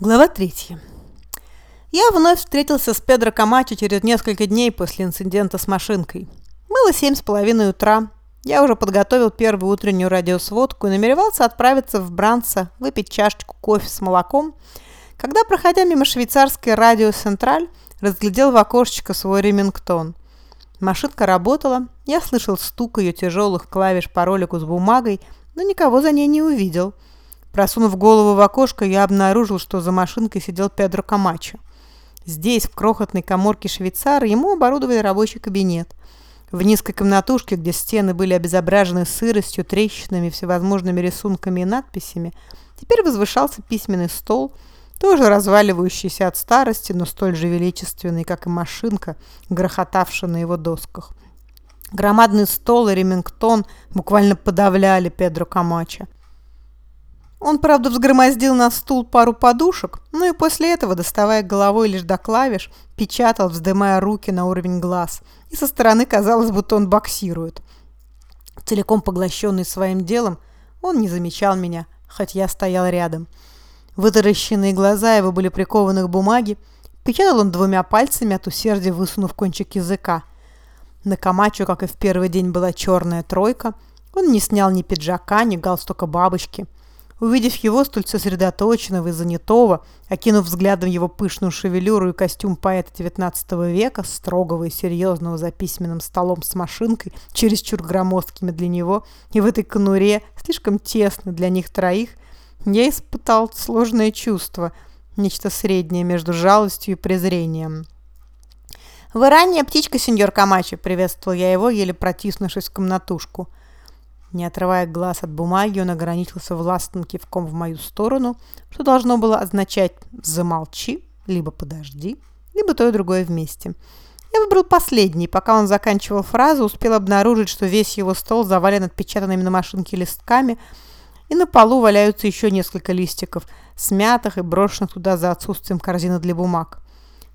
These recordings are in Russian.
Глава третья. Я вновь встретился с Педро Камачо через несколько дней после инцидента с машинкой. Было семь с половиной утра. Я уже подготовил первую утреннюю радиосводку и намеревался отправиться в Бранса выпить чашечку кофе с молоком, когда, проходя мимо швейцарской радио «Централь», разглядел в окошечко свой ремингтон. Машинка работала, я слышал стук ее тяжелых клавиш по ролику с бумагой, но никого за ней не увидел – Просунув голову в окошко, я обнаружил, что за машинкой сидел Педро Камачо. Здесь, в крохотной коморке швейцара, ему оборудовали рабочий кабинет. В низкой комнатушке, где стены были обезображены сыростью, трещинами, всевозможными рисунками и надписями, теперь возвышался письменный стол, тоже разваливающийся от старости, но столь же величественный, как и машинка, грохотавшая на его досках. Громадный стол и ремингтон буквально подавляли Педро Камачо. Он, правда, взгромоздил на стул пару подушек, но и после этого, доставая головой лишь до клавиш, печатал, вздымая руки на уровень глаз. И со стороны казалось, будто он боксирует. Целиком поглощенный своим делом, он не замечал меня, хоть я стоял рядом. Вытаращенные глаза его были прикованы к бумаге. Печатал он двумя пальцами, от усердия высунув кончик языка. На Камачо, как и в первый день, была черная тройка. Он не снял ни пиджака, ни галстука бабочки – Увидев его столь сосредоточенного и занятого, окинув взглядом его пышную шевелюру и костюм поэта XIX века, строгого и серьезного за письменным столом с машинкой, чересчур громоздкими для него, и в этой конуре, слишком тесно для них троих, я испытал сложное чувство, нечто среднее между жалостью и презрением. «Вы ранняя птичка, сеньор Камачи!» — приветствовал я его, еле протиснувшись в комнатушку — не отрывая глаз от бумаги, он ограничился властным кивком в мою сторону, что должно было означать «замолчи», либо «подожди», либо то и другое вместе. Я выбрал последний, пока он заканчивал фразу, успел обнаружить, что весь его стол завален отпечатанными на машинке листками, и на полу валяются еще несколько листиков, смятых и брошенных туда за отсутствием корзины для бумаг.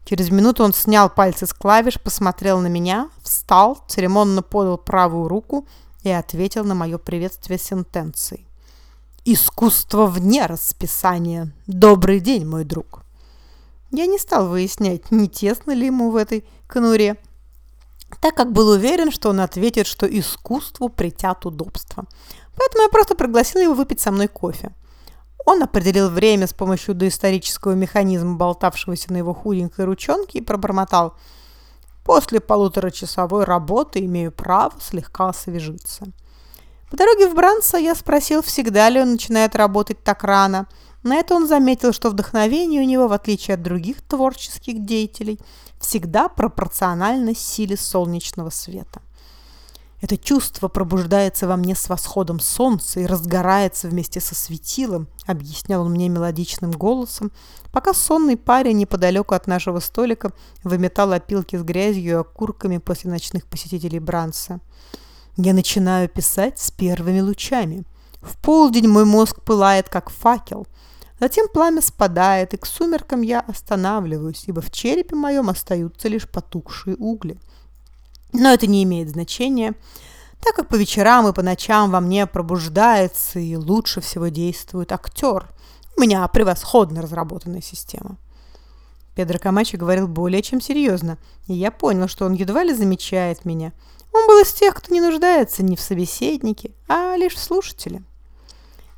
Через минуту он снял пальцы с клавиш, посмотрел на меня, встал, церемонно подал правую руку – и ответил на мое приветствие сентенцией. «Искусство вне расписания. Добрый день, мой друг!» Я не стал выяснять, не тесно ли ему в этой конуре, так как был уверен, что он ответит, что искусству притят удобства. Поэтому я просто пригласил его выпить со мной кофе. Он определил время с помощью доисторического механизма, болтавшегося на его худенькой ручонке, и пробормотал – После полуторачасовой работы имею право слегка освежиться. По дороге в Бранса я спросил, всегда ли он начинает работать так рано. На это он заметил, что вдохновение у него, в отличие от других творческих деятелей, всегда пропорционально силе солнечного света. Это чувство пробуждается во мне с восходом солнца и разгорается вместе со светилом, объяснял он мне мелодичным голосом, пока сонный парень неподалеку от нашего столика выметал опилки с грязью и окурками после ночных посетителей Бранса. Я начинаю писать с первыми лучами. В полдень мой мозг пылает, как факел. Затем пламя спадает, и к сумеркам я останавливаюсь, ибо в черепе моем остаются лишь потухшие угли. Но это не имеет значения, так как по вечерам и по ночам во мне пробуждается и лучше всего действует актер. У меня превосходно разработанная система. Педро Камачо говорил более чем серьезно, и я понял, что он едва ли замечает меня. Он был из тех, кто не нуждается ни в собеседнике, а лишь в слушателе.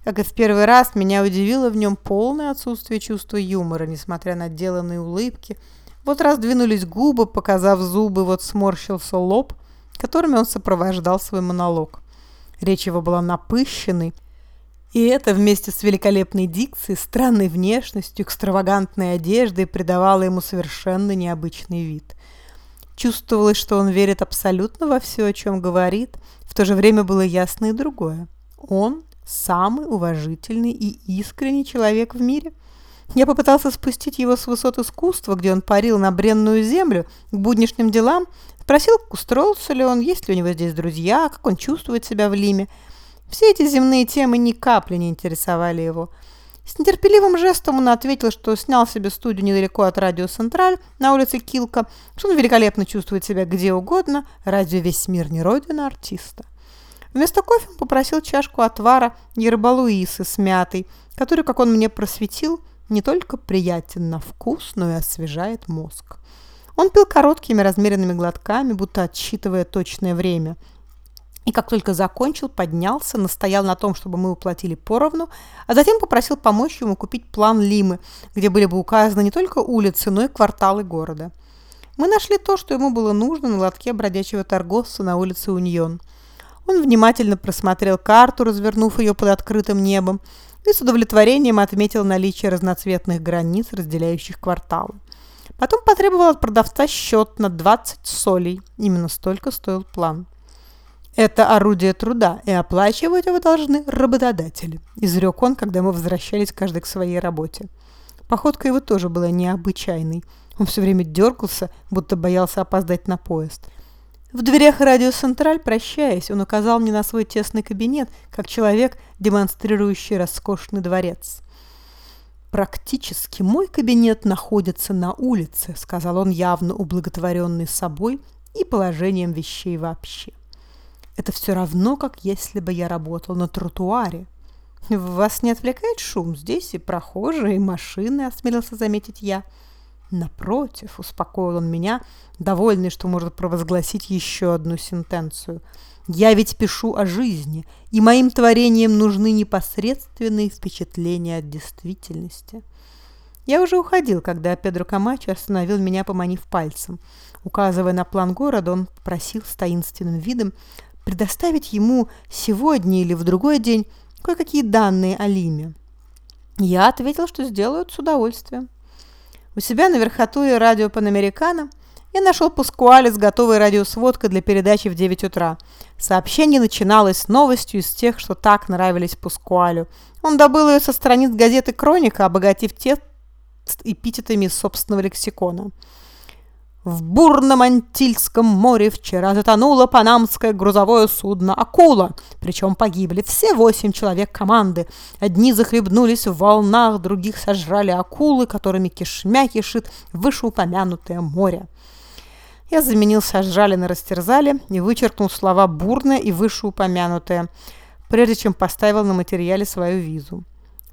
Как и в первый раз, меня удивило в нем полное отсутствие чувства юмора, несмотря на деланные улыбки – вот раздвинулись губы, показав зубы, вот сморщился лоб, которыми он сопровождал свой монолог. Речь его была напыщенной, и это вместе с великолепной дикцией, странной внешностью, экстравагантной одеждой придавало ему совершенно необычный вид. Чувствовалось, что он верит абсолютно во все, о чем говорит, в то же время было ясно и другое. Он самый уважительный и искренний человек в мире – я попытался спустить его с высот искусства, где он парил на бренную землю, к буднишним делам, спросил, устроился ли он, есть ли у него здесь друзья, как он чувствует себя в Лиме. Все эти земные темы ни капли не интересовали его. С нетерпеливым жестом он ответил, что снял себе студию недалеко от радио «Централь» на улице Килка, что он великолепно чувствует себя где угодно, радио «Весь мир не родина артиста». Вместо кофе он попросил чашку отвара Ербалуисы с мятой, которую, как он мне просветил, не только приятен на вкус, но и освежает мозг. Он пил короткими размеренными глотками, будто отсчитывая точное время. И как только закончил, поднялся, настоял на том, чтобы мы уплатили поровну, а затем попросил помочь ему купить план Лимы, где были бы указаны не только улицы, но и кварталы города. Мы нашли то, что ему было нужно на лотке бродячего торговца на улице Уньон. Он внимательно просмотрел карту, развернув ее под открытым небом, и с удовлетворением отметил наличие разноцветных границ, разделяющих кварталы. Потом потребовал от продавца счет на 20 солей. Именно столько стоил план. «Это орудие труда, и оплачивать его должны работодатели», – изрек он, когда мы возвращались каждый к своей работе. Походка его тоже была необычайной. Он все время дергался, будто боялся опоздать на поезд. В дверях радио «Централь», прощаясь, он указал мне на свой тесный кабинет, как человек, демонстрирующий роскошный дворец. «Практически мой кабинет находится на улице», — сказал он, явно ублаготворенный собой и положением вещей вообще. «Это все равно, как если бы я работал на тротуаре». «Вас не отвлекает шум? Здесь и прохожие, и машины», — осмелился заметить я. «Напротив», — успокоил он меня, довольный, что может провозгласить еще одну сентенцию. «Я ведь пишу о жизни, и моим творениям нужны непосредственные впечатления от действительности». Я уже уходил, когда Педро Камачо остановил меня, поманив пальцем. Указывая на план города, он попросил с таинственным видом предоставить ему сегодня или в другой день кое-какие данные о Лиме. Я ответил, что сделают с удовольствием. У себя на верхотуре радио Панамерикано я нашел Паскуале с готовой радиосводкой для передачи в 9 утра. Сообщение начиналось с новостью из тех, что так нравились Паскуалю. Он добыл ее со страниц газеты «Кроника», обогатив текст эпитетами собственного лексикона. В бурном Антильском море вчера затонуло панамское грузовое судно «Акула», причем погибли все восемь человек команды. Одни захлебнулись в волнах, других сожрали акулы, которыми кишмя кишит вышеупомянутое море. Я заменил «сожрали» на «растерзали» и вычеркнул слова «бурное» и «вышеупомянутое», прежде чем поставил на материале свою визу.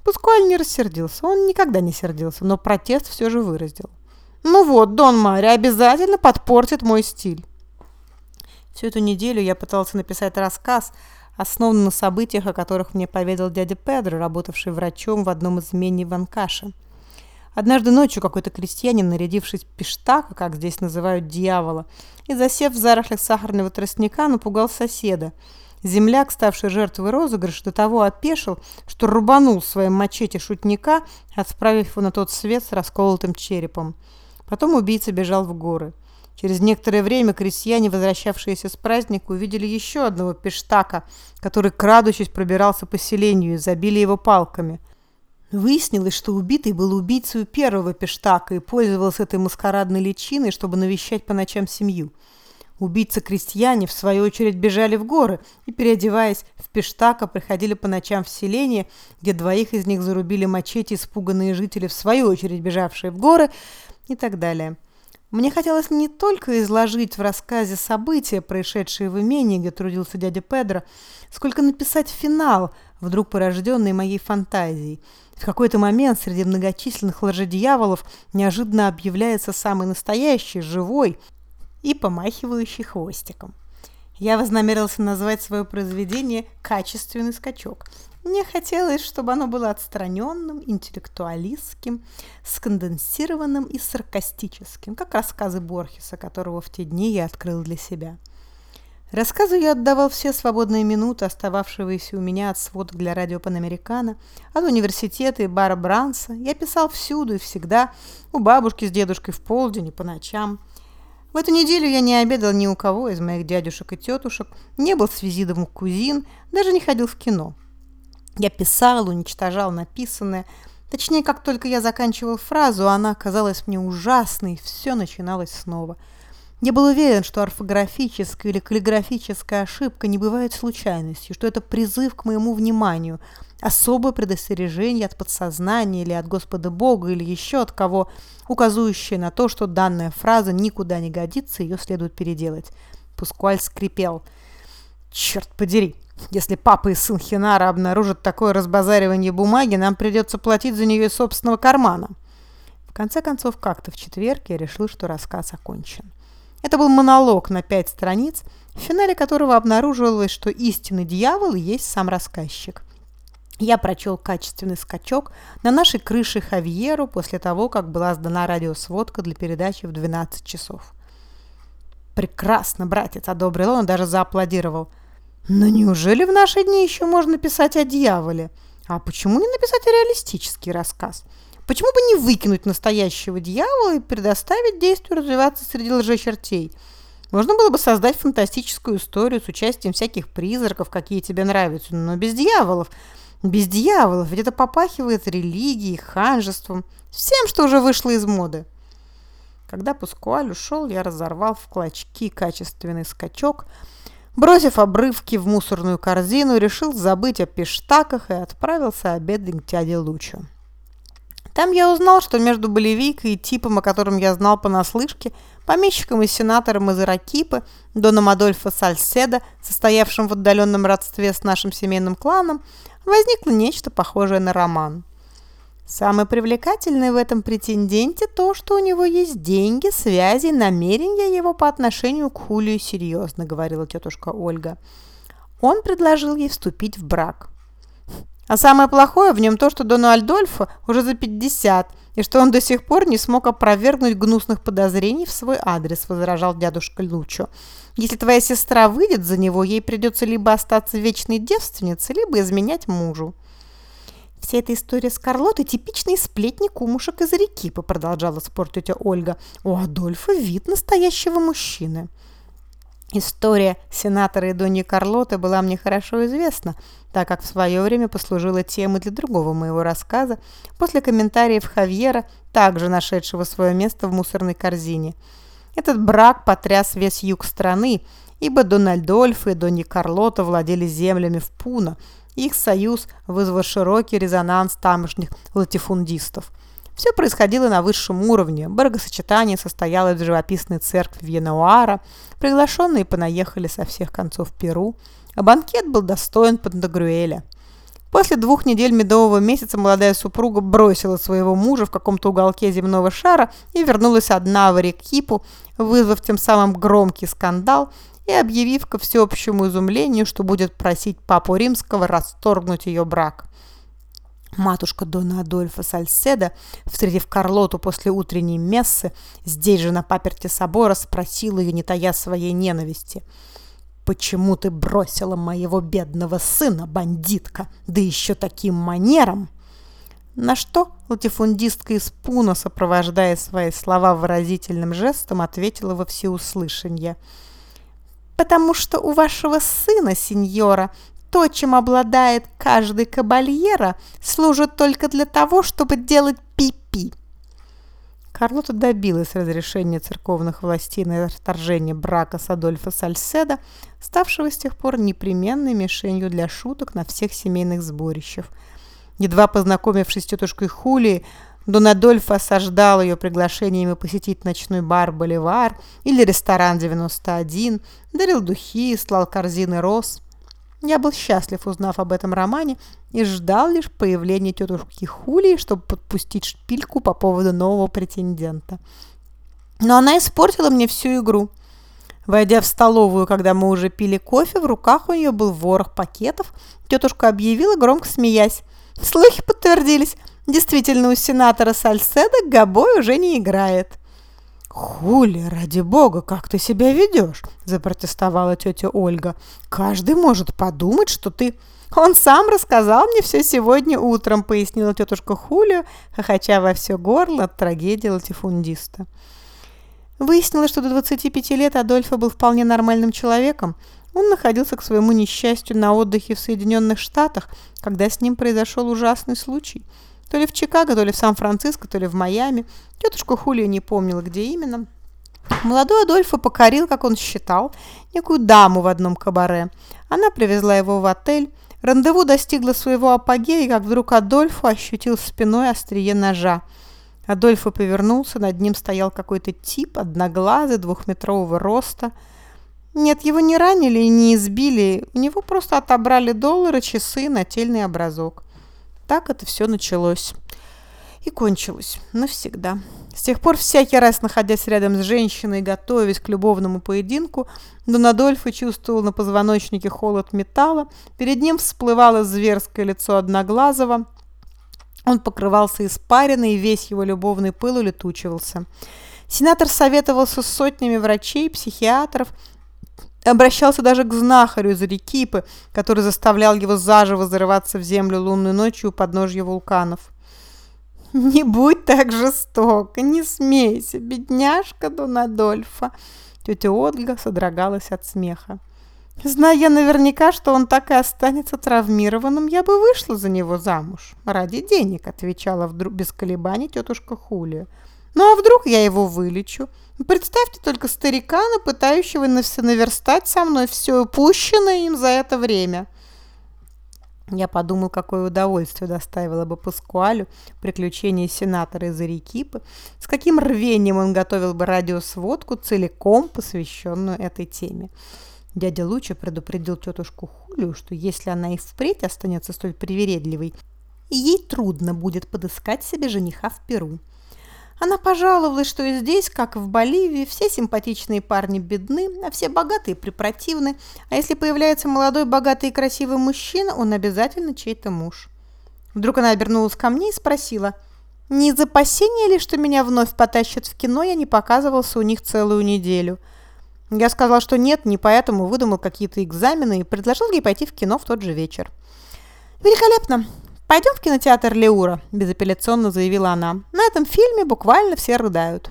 Пускуаль не рассердился, он никогда не сердился, но протест все же выразил. Ну вот, Дон Мари обязательно подпортит мой стиль. Всю эту неделю я пытался написать рассказ, основанный на событиях, о которых мне поведал дядя Педро, работавший врачом в одном из имений Ванкаша. Однажды ночью какой-то крестьянин, нарядившись пиштака, как здесь называют дьявола, и засев в зарослях сахарного тростника, напугал соседа. Земляк, ставший жертвой розыгрыша, до того опешил, что рубанул своим мачете шутника, отправив его на тот свет с расколотым черепом. Потом убийца бежал в горы. Через некоторое время крестьяне, возвращавшиеся с праздника, увидели еще одного пештака, который, крадучись, пробирался по селению и забили его палками. Выяснилось, что убитый был убийцей первого пештака и пользовался этой маскарадной личиной, чтобы навещать по ночам семью. Убийцы-крестьяне, в свою очередь, бежали в горы и, переодеваясь в пештака, приходили по ночам в селение, где двоих из них зарубили мачете испуганные жители, в свою очередь бежавшие в горы, и так далее. Мне хотелось не только изложить в рассказе события, происшедшие в имении, где трудился дядя Педро, сколько написать финал, вдруг порожденный моей фантазией. В какой-то момент среди многочисленных лжедьяволов неожиданно объявляется самый настоящий, живой и помахивающий хвостиком. Я вознамерился назвать свое произведение «Качественный скачок», мне хотелось, чтобы оно было отстраненным, интеллектуалистским, сконденсированным и саркастическим, как рассказы Борхеса, которого в те дни я открыл для себя. Рассказу я отдавал все свободные минуты, остававшиеся у меня от сводок для радио Панамерикана, от университета и бара Бранса. Я писал всюду и всегда, у бабушки с дедушкой в полдень и по ночам. В эту неделю я не обедал ни у кого из моих дядюшек и тетушек, не был с визитом у кузин, даже не ходил в кино. Я писал, уничтожал написанное. Точнее, как только я заканчивал фразу, она казалась мне ужасной, все начиналось снова. Я был уверен, что орфографическая или каллиграфическая ошибка не бывает случайностью, что это призыв к моему вниманию, особое предостережение от подсознания или от Господа Бога или еще от кого, указывающее на то, что данная фраза никуда не годится, ее следует переделать. Пускуаль скрипел. «Черт подери!» Если папа и сын Хинара обнаружат такое разбазаривание бумаги, нам придется платить за нее из собственного кармана. В конце концов, как-то в четверг я решил, что рассказ окончен. Это был монолог на пять страниц, в финале которого обнаруживалось, что истинный дьявол есть сам рассказчик. Я прочел качественный скачок на нашей крыше Хавьеру после того, как была сдана радиосводка для передачи в 12 часов. «Прекрасно, братец!» – одобрил он даже зааплодировал. «Но неужели в наши дни еще можно писать о дьяволе? А почему не написать реалистический рассказ? Почему бы не выкинуть настоящего дьявола и предоставить действию развиваться среди лжечертей?» Можно было бы создать фантастическую историю с участием всяких призраков, какие тебе нравятся, но без дьяволов – без дьяволов, ведь это попахивает религией, ханжеством, всем, что уже вышло из моды. Когда Пускуаль ушел, я разорвал в клочки качественный скачок, бросив обрывки в мусорную корзину, решил забыть о пиштаках и отправился обедать к дяде Лучу. Там я узнал, что между Болевикой и типом, о котором я знал понаслышке, помещиком и сенатором из Иракипы, Доном Адольфо Сальседа, состоявшим в отдаленном родстве с нашим семейным кланом, возникло нечто похожее на роман. Самое привлекательное в этом претенденте то, что у него есть деньги, связи, намерения его по отношению к Хулию серьезно, говорила тетушка Ольга. Он предложил ей вступить в брак. А самое плохое в нем то, что Дону Альдольфо уже за 50, и что он до сих пор не смог опровергнуть гнусных подозрений в свой адрес, возражал дядушка Лучо. Если твоя сестра выйдет за него, ей придется либо остаться вечной девственницей, либо изменять мужу. Вся эта история с Карлотой – типичный сплетни кумушек из реки, продолжала спор тетя Ольга. У Адольфа вид настоящего мужчины. История сенатора и Доньи Карлоты была мне хорошо известна, так как в свое время послужила темой для другого моего рассказа после комментариев Хавьера, также нашедшего свое место в мусорной корзине – этот брак потряс весь юг страны, ибо Дональдольф и Донни Карлота владели землями в Пуна. Их союз вызвал широкий резонанс тамошних латифундистов. Все происходило на высшем уровне. Бракосочетание состоялось в живописной церкви Вьенуара. Приглашенные понаехали со всех концов Перу. А банкет был достоин Пантагрюэля. После двух недель медового месяца молодая супруга бросила своего мужа в каком-то уголке земного шара и вернулась одна в Арекипу, вызвав тем самым громкий скандал и объявив ко всеобщему изумлению, что будет просить папу римского расторгнуть ее брак. Матушка Дона Адольфа Сальседа, встретив Карлоту после утренней мессы, здесь же на паперте собора спросила ее, не тая своей ненависти – «Почему ты бросила моего бедного сына, бандитка, да еще таким манером?» На что латифундистка из Пуна, сопровождая свои слова выразительным жестом, ответила во всеуслышание. «Потому что у вашего сына, сеньора, то, чем обладает каждый кабальера, служит только для того, чтобы делать пи-пи». Карлота добилась разрешения церковных властей на расторжение брака с Адольфо Сальседо, ставшего с тех пор непременной мишенью для шуток на всех семейных сборищах. Едва познакомившись с тетушкой Хулией, Дон осаждал ее приглашениями посетить ночной бар «Боливар» или ресторан «91», дарил духи, слал корзины роз. Я был счастлив, узнав об этом романе, и ждал лишь появления тетушки Хулии, чтобы подпустить шпильку по поводу нового претендента. Но она испортила мне всю игру. Войдя в столовую, когда мы уже пили кофе, в руках у нее был ворох пакетов. Тетушка объявила, громко смеясь. Слухи подтвердились. Действительно, у сенатора Сальседа Габой уже не играет. «Хули, ради бога, как ты себя ведешь?» – запротестовала тетя Ольга. «Каждый может подумать, что ты...» «Он сам рассказал мне все сегодня утром», – пояснила тетушка Хулио, хохоча во все горло от трагедии латифундиста. Выяснилось, что до 25 лет Адольфо был вполне нормальным человеком. Он находился к своему несчастью на отдыхе в Соединенных Штатах, когда с ним произошел ужасный случай – то ли в Чикаго, то ли в Сан-Франциско, то ли в Майами. Тетушка Хулия не помнила, где именно. Молодой Адольфо покорил, как он считал, некую даму в одном кабаре. Она привезла его в отель. Рандеву достигло своего апогея, как вдруг Адольфо ощутил спиной острие ножа. Адольфо повернулся, над ним стоял какой-то тип, одноглазый, двухметрового роста. Нет, его не ранили и не избили, у него просто отобрали доллары, часы, нательный образок. Так это все началось. И кончилось. Навсегда. С тех пор, всякий раз, находясь рядом с женщиной, готовясь к любовному поединку, Дон Адольфо чувствовал на позвоночнике холод металла, перед ним всплывало зверское лицо Одноглазого, он покрывался испариной, и весь его любовный пыл улетучивался. Сенатор советовался с сотнями врачей, психиатров, обращался даже к знахарю из Арекипы, который заставлял его заживо зарываться в землю лунной ночью у подножья вулканов. «Не будь так жесток, не смейся, бедняжка Дон Адольфа!» Тетя Ольга содрогалась от смеха. Зная наверняка, что он так и останется травмированным, я бы вышла за него замуж. Ради денег, отвечала вдруг без колебаний тетушка Хулия. Ну а вдруг я его вылечу? Представьте только старикана, пытающего наверстать со мной все упущенное им за это время. Я подумал, какое удовольствие доставило бы Паскуалю приключение сенатора из Арекипы, с каким рвением он готовил бы радиосводку, целиком посвященную этой теме. Дядя Луча предупредил тетушку Хулию, что если она и впредь останется столь привередливой, ей трудно будет подыскать себе жениха в Перу. Она пожаловалась, что и здесь, как в Боливии, все симпатичные парни бедны, а все богатые препротивны, а если появляется молодой, богатый и красивый мужчина, он обязательно чей-то муж. Вдруг она обернулась ко мне и спросила, «Не из опасения ли, что меня вновь потащат в кино, я не показывался у них целую неделю?» Я сказал, что нет, не поэтому выдумал какие-то экзамены и предложил ей пойти в кино в тот же вечер. «Великолепно! «Пойдем в кинотеатр Леура», – безапелляционно заявила она. «На этом фильме буквально все рыдают».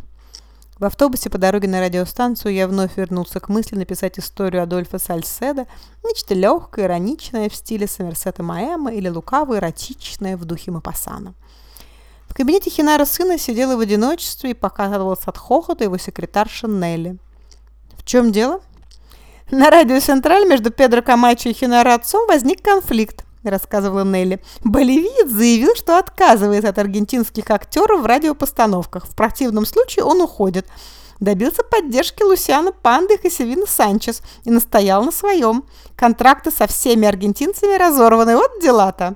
В автобусе по дороге на радиостанцию я вновь вернулся к мысли написать историю Адольфа Сальседа, нечто легкое, ироничное в стиле Сомерсета Маэма или лукаво-эротичное в духе Мапасана. В кабинете Хинара сына сидела в одиночестве и показывалась от хохота его секретарша Нелли. «В чем дело?» На радио Централь между Педро Камачо и Хинара отцом возник конфликт рассказывала Нелли. Боливиец заявил, что отказывается от аргентинских актеров в радиопостановках. В противном случае он уходит. Добился поддержки Лусиана Панды и Севина Санчес и настоял на своем. Контракты со всеми аргентинцами разорваны. Вот дела-то.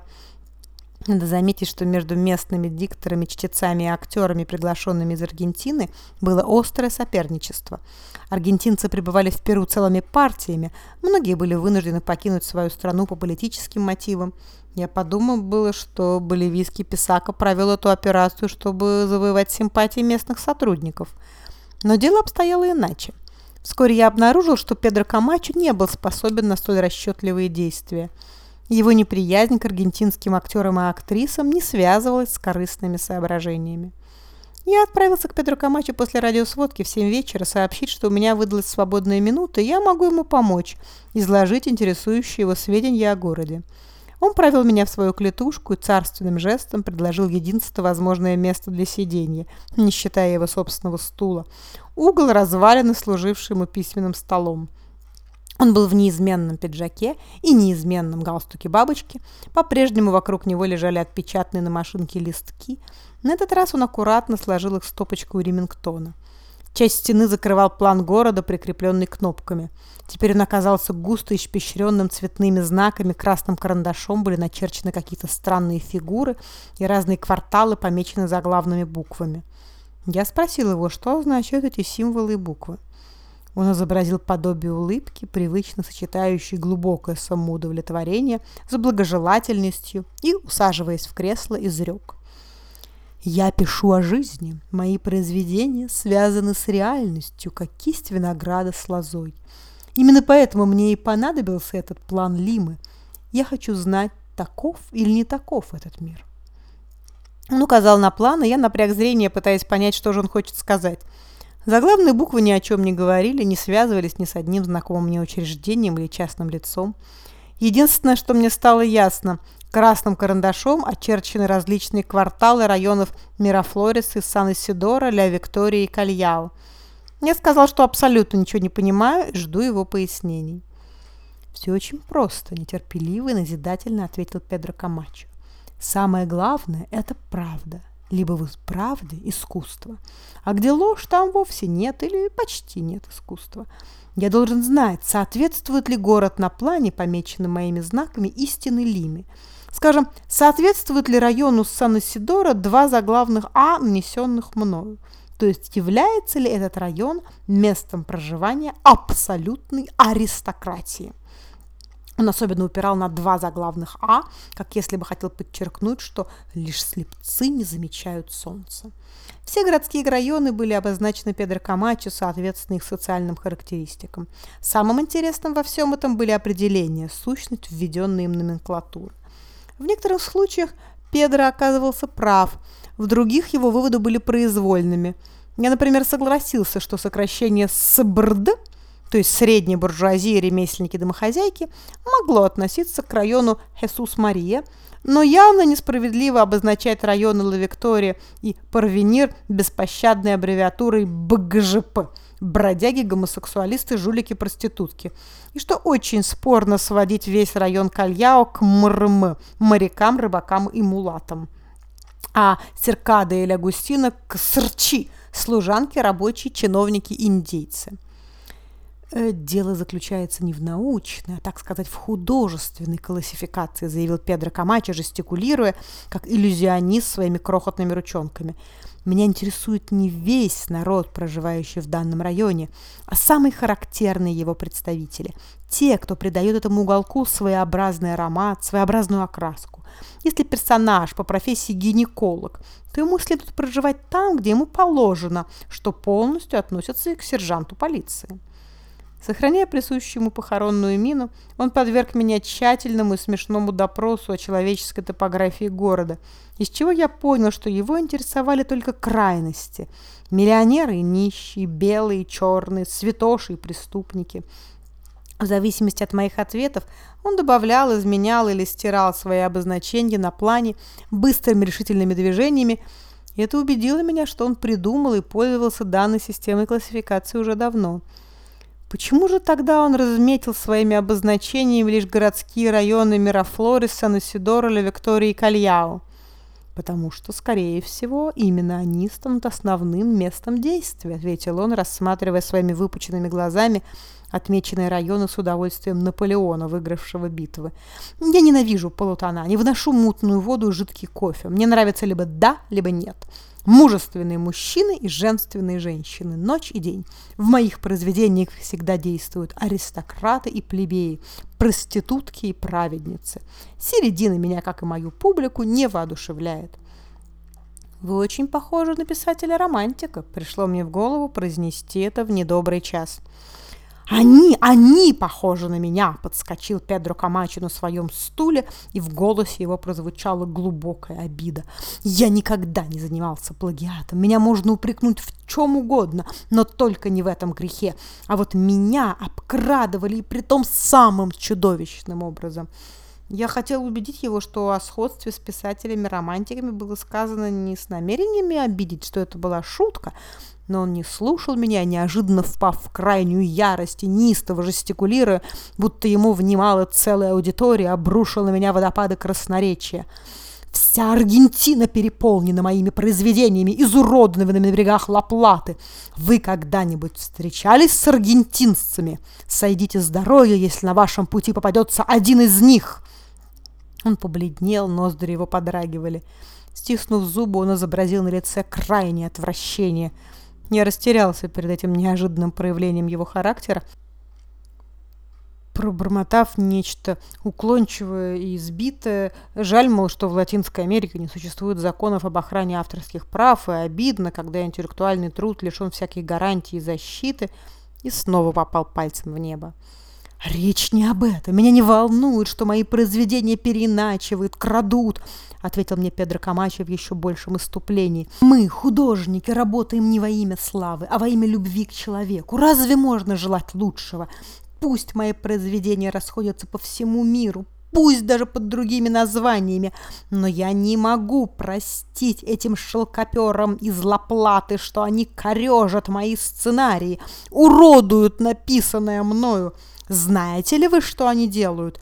Надо заметить, что между местными дикторами, чтецами и актерами, приглашенными из Аргентины, было острое соперничество. Аргентинцы пребывали в Перу целыми партиями, многие были вынуждены покинуть свою страну по политическим мотивам. Я подумал было, что боливийский Писака провел эту операцию, чтобы завоевать симпатии местных сотрудников. Но дело обстояло иначе. Вскоре я обнаружил, что Педро Камачо не был способен на столь расчетливые действия. Его неприязнь к аргентинским актерам и актрисам не связывалась с корыстными соображениями. Я отправился к Петру Камачо после радиосводки в 7 вечера сообщить, что у меня выдалась свободная минута, и я могу ему помочь, изложить интересующие его сведения о городе. Он провел меня в свою клетушку и царственным жестом предложил единственное возможное место для сидения, не считая его собственного стула. Угол развалины, служивший ему письменным столом. Он был в неизменном пиджаке и неизменном галстуке бабочки. По-прежнему вокруг него лежали отпечатанные на машинке листки. На этот раз он аккуратно сложил их стопочку Ремингтона. Часть стены закрывал план города, прикрепленный кнопками. Теперь он оказался густо испещренным цветными знаками, красным карандашом были начерчены какие-то странные фигуры, и разные кварталы помечены заглавными буквами. Я спросил его, что означают эти символы и буквы. Он изобразил подобие улыбки, привычно сочетающей глубокое самоудовлетворение с благожелательностью и, усаживаясь в кресло, изрек. «Я пишу о жизни. Мои произведения связаны с реальностью, как кисть винограда с лозой. Именно поэтому мне и понадобился этот план Лимы. Я хочу знать, таков или не таков этот мир». Он указал на план, и я напряг зрение, пытаясь понять, что же он хочет сказать – Заглавные буквы ни о чем не говорили, не связывались ни с одним знакомым мне учреждением или частным лицом. Единственное, что мне стало ясно, красным карандашом очерчены различные кварталы районов Мирафлорисы, Сан-Исидора, Ля Виктория и Кальяо. Я сказал, что абсолютно ничего не понимаю жду его пояснений. «Все очень просто», – нетерпеливо и назидательно ответил Педро Камачо. «Самое главное – это правда. Либо в правде искусство, а где ложь, там вовсе нет или почти нет искусства. Я должен знать, соответствует ли город на плане, помеченным моими знаками, истины Лиме. Скажем, соответствует ли району Сан-Исидора два заглавных «А», нанесенных мною? То есть является ли этот район местом проживания абсолютной аристократии? Он особенно упирал на два заглавных «а», как если бы хотел подчеркнуть, что лишь слепцы не замечают солнца. Все городские районы были обозначены Педро Камачо соответственно их социальным характеристикам. Самым интересным во всем этом были определения, сущность введенной им номенклатуры. В некоторых случаях Педро оказывался прав, в других его выводы были произвольными. Я, например, согласился, что сокращение «СБРД» то есть средней буржуазии, ремесленники-домохозяйки, могло относиться к району Хесус-Мария, но явно несправедливо обозначать районы Ла-Виктория и Парвенир беспощадной аббревиатурой БГЖП – бродяги, гомосексуалисты, жулики, проститутки. И что очень спорно сводить весь район Кальяо к МРМ – морякам, рыбакам и мулатам. А Серкада или Агустина к СРЧИ – служанки, рабочие, чиновники, индейцы. Э, «Дело заключается не в научной, а, так сказать, в художественной классификации», заявил Педро Камачо, жестикулируя, как иллюзионист своими крохотными ручонками. «Меня интересует не весь народ, проживающий в данном районе, а самые характерные его представители, те, кто придает этому уголку своеобразный аромат, своеобразную окраску. Если персонаж по профессии гинеколог, то ему следует проживать там, где ему положено, что полностью относится и к сержанту полиции». Сохраняя присущую ему похоронную мину, он подверг меня тщательному и смешному допросу о человеческой топографии города, из чего я понял, что его интересовали только крайности. Миллионеры и нищие, белые, черные, святоши и преступники. В зависимости от моих ответов он добавлял, изменял или стирал свои обозначения на плане быстрыми решительными движениями, и это убедило меня, что он придумал и пользовался данной системой классификации уже давно – Почему же тогда он разметил своими обозначениями лишь городские районы Мирафлорис, Сан-Исидора, Виктории и Кальяо? Потому что, скорее всего, именно они станут основным местом действия, ответил он, рассматривая своими выпученными глазами отмеченные районы с удовольствием Наполеона, выигравшего битвы. Я ненавижу полутона, не вношу мутную воду и жидкий кофе. Мне нравится либо да, либо нет. Мужественные мужчины и женственные женщины, ночь и день. В моих произведениях всегда действуют аристократы и плебеи, проститутки и праведницы. Середина меня, как и мою публику, не воодушевляет. «Вы очень похожи на писателя-романтика», — пришло мне в голову произнести это в недобрый час. «Они, они похожи на меня!» – подскочил Педро Камачо на своем стуле, и в голосе его прозвучала глубокая обида. «Я никогда не занимался плагиатом. Меня можно упрекнуть в чем угодно, но только не в этом грехе. А вот меня обкрадывали, и притом самым чудовищным образом». Я хотел убедить его, что о сходстве с писателями-романтиками было сказано не с намерениями обидеть, что это была шутка, но он не слушал меня, неожиданно впав в крайнюю ярость и неистово жестикулируя, будто ему внимала целая аудитория, обрушил на меня водопады красноречия. Вся Аргентина переполнена моими произведениями, изуродованными на берегах Ла-Платы. Вы когда-нибудь встречались с аргентинцами? Сойдите с дороги, если на вашем пути попадется один из них. Он побледнел, ноздри его подрагивали. Стиснув зубы, он изобразил на лице крайнее отвращение – я растерялся перед этим неожиданным проявлением его характера, пробормотав нечто уклончивое и избитое. Жаль, мол, что в Латинской Америке не существует законов об охране авторских прав, и обидно, когда интеллектуальный труд лишен всяких гарантий и защиты, и снова попал пальцем в небо. «Речь не об этом. Меня не волнует, что мои произведения переиначивают, крадут», — ответил мне Педро Камачо в еще большем иступлении. «Мы, художники, работаем не во имя славы, а во имя любви к человеку. Разве можно желать лучшего? Пусть мои произведения расходятся по всему миру, пусть даже под другими названиями, но я не могу простить этим шелкоперам из Лаплаты, что они корежат мои сценарии, уродуют написанное мною». Знаете ли вы, что они делают?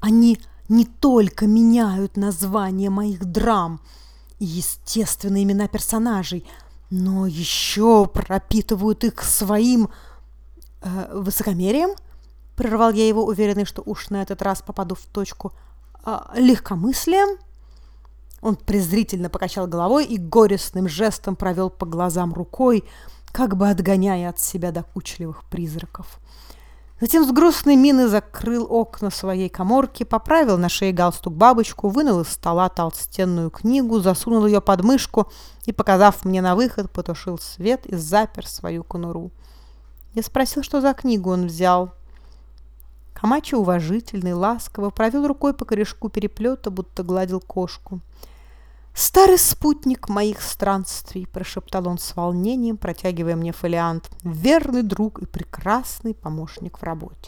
Они не только меняют название моих драм, и естественные имена персонажей, но еще пропитывают их своим э, высокомерием, прервал я его, уверенный, что уж на этот раз попаду в точку, э, легкомыслием. Он презрительно покачал головой и горестным жестом провел по глазам рукой, как бы отгоняя от себя докучливых призраков. Затем с грустной мины закрыл окна своей коморки, поправил на шее галстук бабочку, вынул из стола толстенную книгу, засунул ее под мышку и, показав мне на выход, потушил свет и запер свою конуру. Я спросил, что за книгу он взял. Камачи уважительный, ласково провел рукой по корешку переплета, будто гладил кошку. «Старый спутник моих странствий», – прошептал он с волнением, протягивая мне фолиант, – «верный друг и прекрасный помощник в работе».